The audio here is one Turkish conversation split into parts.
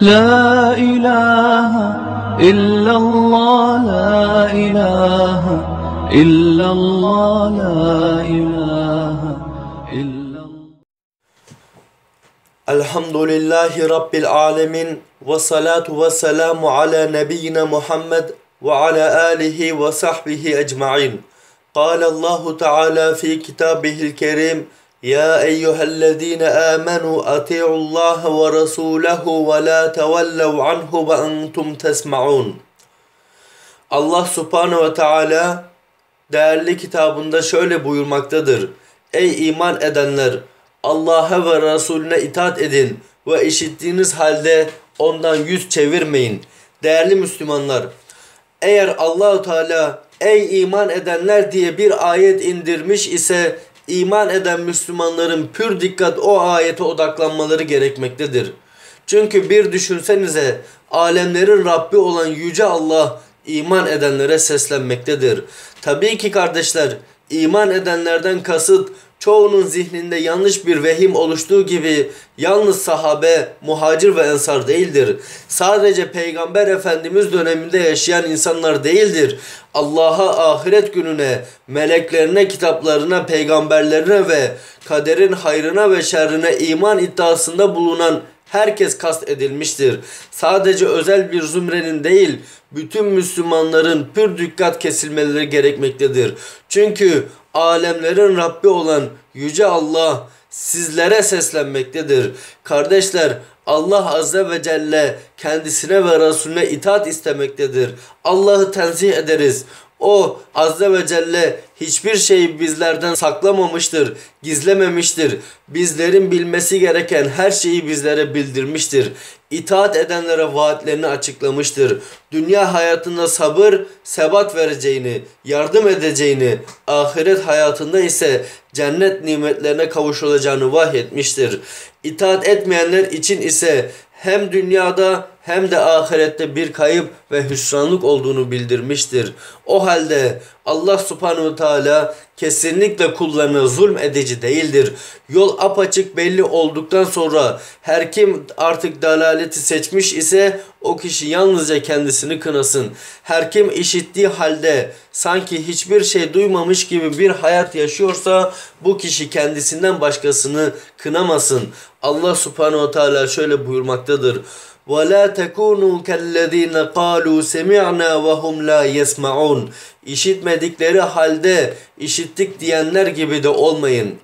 لا إله إلا الله لا إله إلا الله لا إله إلا الله. الحمد لله رب العالمين والصلاة والسلام على نبينا محمد وعلى آله وصحبه أجمعين قال الله تعالى في كتابه الكريم يا أيها الذين آمنوا أطيعوا الله ورسوله ولا تولوا عنه وأنتم تسمعون Allah subhanehu ve teala değerli kitabında şöyle buyurmaktadır. Ey iman edenler! Allah'a ve Resulüne itaat edin ve işittiğiniz halde ondan yüz çevirmeyin. Değerli Müslümanlar, eğer Allahu Teala ey iman edenler diye bir ayet indirmiş ise iman eden Müslümanların pür dikkat o ayete odaklanmaları gerekmektedir. Çünkü bir düşünsenize alemlerin Rabbi olan Yüce Allah iman edenlere seslenmektedir. Tabii ki kardeşler iman edenlerden kasıt çoğunun zihninde yanlış bir vehim oluştuğu gibi yalnız sahabe, muhacir ve ensar değildir. Sadece Peygamber Efendimiz döneminde yaşayan insanlar değildir. Allah'a, ahiret gününe, meleklerine, kitaplarına, peygamberlerine ve kaderin hayrına ve şerrine iman iddiasında bulunan herkes kast edilmiştir. Sadece özel bir zümrenin değil, bütün Müslümanların pür dikkat kesilmeleri gerekmektedir. Çünkü alemlerin Rabbi olan Yüce Allah sizlere seslenmektedir. Kardeşler Allah Azze ve Celle kendisine ve Resulüne itaat istemektedir. Allah'ı tenzih ederiz. O Azze ve Celle hiçbir şeyi bizlerden saklamamıştır, gizlememiştir. Bizlerin bilmesi gereken her şeyi bizlere bildirmiştir. İtaat edenlere vaatlerini açıklamıştır. Dünya hayatında sabır, sebat vereceğini, yardım edeceğini, ahiret hayatında ise cennet nimetlerine kavuşulacağını vahyetmiştir. İtaat etmeyenler için ise hem dünyada hem de ahirette bir kayıp ve hüsranlık olduğunu bildirmiştir. O halde Allah subhanahu teala kesinlikle kullarına zulm edici değildir. Yol apaçık belli olduktan sonra her kim artık dalaleti seçmiş ise o kişi yalnızca kendisini kınasın. Her kim işittiği halde sanki hiçbir şey duymamış gibi bir hayat yaşıyorsa bu kişi kendisinden başkasını kınamasın. Allah subhanehu teala şöyle buyurmaktadır. وَلَا تَكُونُوا كَالَّذ۪ينَ قَالُوا سَمِعْنَا وَهُمْ لَا يَسْمَعُونَ İşitmedikleri halde işittik diyenler gibi de olmayın.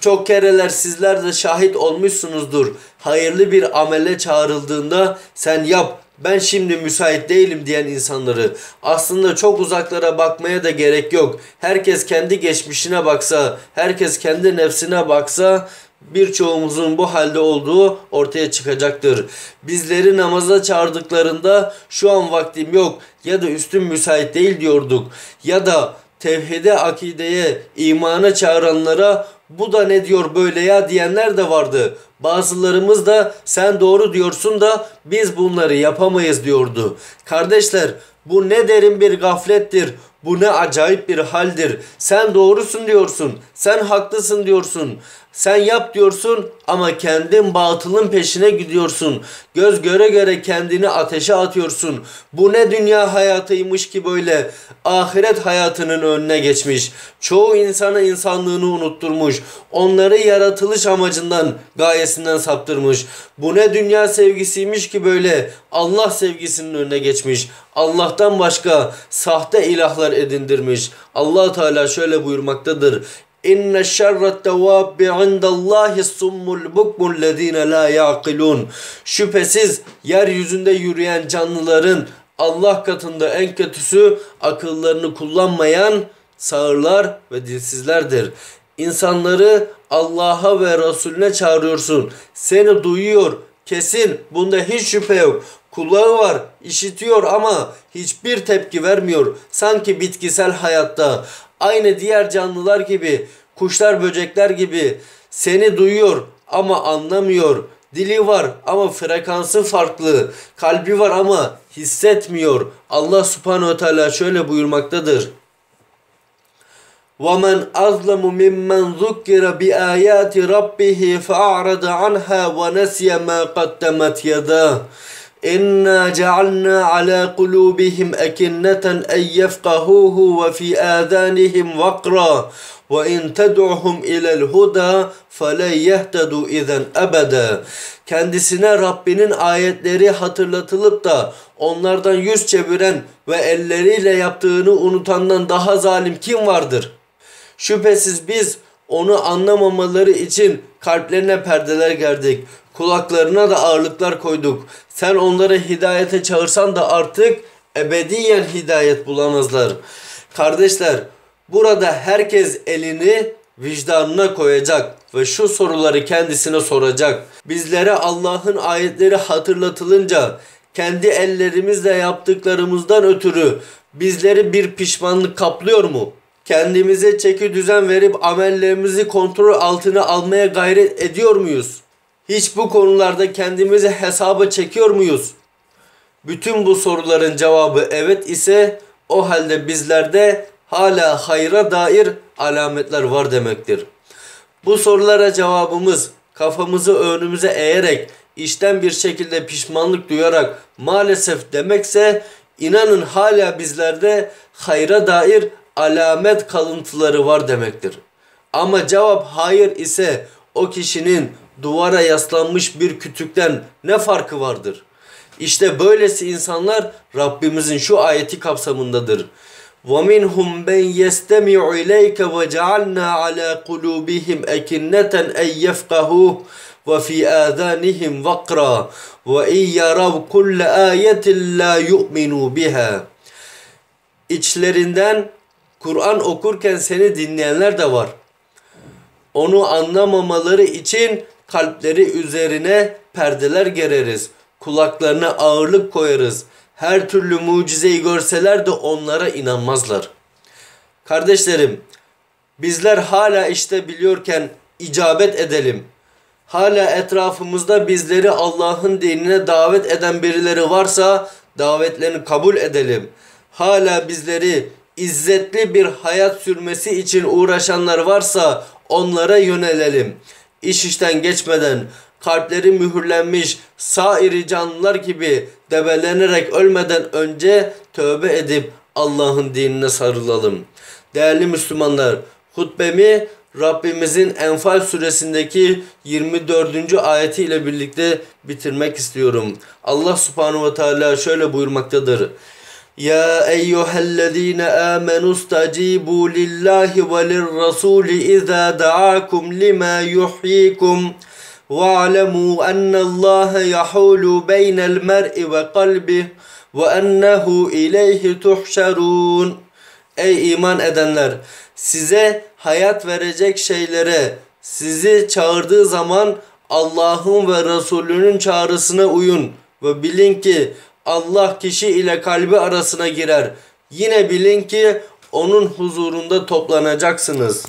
Çok kereler sizler de şahit olmuşsunuzdur. Hayırlı bir amele çağrıldığında sen yap ben şimdi müsait değilim diyen insanları aslında çok uzaklara bakmaya da gerek yok. Herkes kendi geçmişine baksa, herkes kendi nefsine baksa birçoğumuzun bu halde olduğu ortaya çıkacaktır. Bizleri namaza çağırdıklarında şu an vaktim yok ya da üstüm müsait değil diyorduk ya da tevhide, akideye, imana çağıranlara bu da ne diyor böyle ya diyenler de vardı. Bazılarımız da sen doğru diyorsun da biz bunları yapamayız diyordu. Kardeşler bu ne derin bir gaflettir. Bu ne acayip bir haldir. Sen doğrusun diyorsun. Sen haklısın diyorsun. Sen yap diyorsun ama kendin batılın peşine gidiyorsun. Göz göre göre kendini ateşe atıyorsun. Bu ne dünya hayatıymış ki böyle ahiret hayatının önüne geçmiş. Çoğu insana insanlığını unutturmuş. Onları yaratılış amacından, gayesinden saptırmış. Bu ne dünya sevgisiymiş ki böyle Allah sevgisinin önüne geçmiş. Allah'tan başka sahte ilahlar edindirmiş. Allah Teala şöyle buyurmaktadır. İnne şerret devabbi indallahi summul bukmul lezine la yaqilun. Şüphesiz yeryüzünde yürüyen canlıların Allah katında en kötüsü akıllarını kullanmayan sağırlar ve dilsizlerdir. İnsanları Allah'a ve Resulüne çağırıyorsun. Seni duyuyor. Kesin bunda hiç şüphe yok. Kulağı var, işitiyor ama hiçbir tepki vermiyor. Sanki bitkisel hayatta aynı diğer canlılar gibi, kuşlar, böcekler gibi seni duyuyor ama anlamıyor. Dili var ama frekansı farklı. Kalbi var ama hissetmiyor. Allah subhanehu ve teala şöyle buyurmaktadır. وَمَنْ أَظْلَمُ مِمَّنْ ذُكِّرَ بِآيَاتِ رَبِّهِ فَأَعْرَضَ عَنْهَا وَنَسِيَ مَا قَدَّمَتْ يَدَاهُ إِنَّا جَعَلْنَا عَلَى قُلُوبِهِمْ أَكِنَّةً أَنْ يَفْقَهُوهُ وَفِي آذَانِهِمْ وَقْرًا وَإِنْ تَدْعُهُمْ إِلَى الْهُدَى فَلَنْ يَهْتَدُوا إِذًا أَبَدًا Kendisine Rabbinin ayetleri hatırlatılıp da onlardan yüz çeviren ve elleriyle yaptığını unutandan daha zalim kim vardır? Şüphesiz biz onu anlamamaları için kalplerine perdeler gerdik. Kulaklarına da ağırlıklar koyduk. Sen onları hidayete çağırsan da artık ebediyen hidayet bulamazlar. Kardeşler burada herkes elini vicdanına koyacak ve şu soruları kendisine soracak. Bizlere Allah'ın ayetleri hatırlatılınca kendi ellerimizle yaptıklarımızdan ötürü bizleri bir pişmanlık kaplıyor mu? Kendimize çeki düzen verip amellerimizi kontrol altına almaya gayret ediyor muyuz? Hiç bu konularda kendimizi hesaba çekiyor muyuz? Bütün bu soruların cevabı evet ise o halde bizlerde hala hayra dair alametler var demektir. Bu sorulara cevabımız kafamızı önümüze eğerek işten bir şekilde pişmanlık duyarak maalesef demekse inanın hala bizlerde hayra dair alamet kalıntıları var demektir. Ama cevap hayır ise o kişinin duvara yaslanmış bir kütükten ne farkı vardır? İşte böylesi insanlar Rabbimizin şu ayeti kapsamındadır. وَمِنْهُمْ مَنْ يَسْتَمِعُ إِلَيْكَ وَجَعَلْنَا عَلَى قُلُوبِهِمْ أَكِنَّةً أَنْ يَفْقَهُوهُ وَفِي آذَانِهِمْ وَقْرًا وَإِنْ يَرَوْا كُلَّ آيَةٍ لَا يُؤْمِنُوا بِهَا İçlerinden Kur'an okurken seni dinleyenler de var. Onu anlamamaları için kalpleri üzerine perdeler gereriz. Kulaklarına ağırlık koyarız. Her türlü mucizeyi görseler de onlara inanmazlar. Kardeşlerim, bizler hala işte biliyorken icabet edelim. Hala etrafımızda bizleri Allah'ın dinine davet eden birileri varsa davetlerini kabul edelim. Hala bizleri izzetli bir hayat sürmesi için uğraşanlar varsa onlara yönelelim. İş işten geçmeden kalpleri mühürlenmiş sairi canlılar gibi debelenerek ölmeden önce tövbe edip Allah'ın dinine sarılalım. Değerli Müslümanlar, hutbemi Rabbimizin Enfal suresindeki 24. ayeti ile birlikte bitirmek istiyorum. Allah subhanahu ve teala şöyle buyurmaktadır. يا أيها الذين آمنوا استجيبوا لله وللرسول إذا دعاكم لما يحييكم واعلموا أن الله يحول بين المرء وقلبه وأنه إليه تحشرون Ey iman edenler! Size hayat verecek şeylere sizi çağırdığı zaman Allah'ın ve Resulünün çağrısına uyun ve bilin ki Allah kişi ile kalbi arasına girer. Yine bilin ki onun huzurunda toplanacaksınız.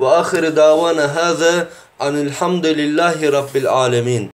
Ve ahir davana hâze anilhamdülillahi rabbil alemin.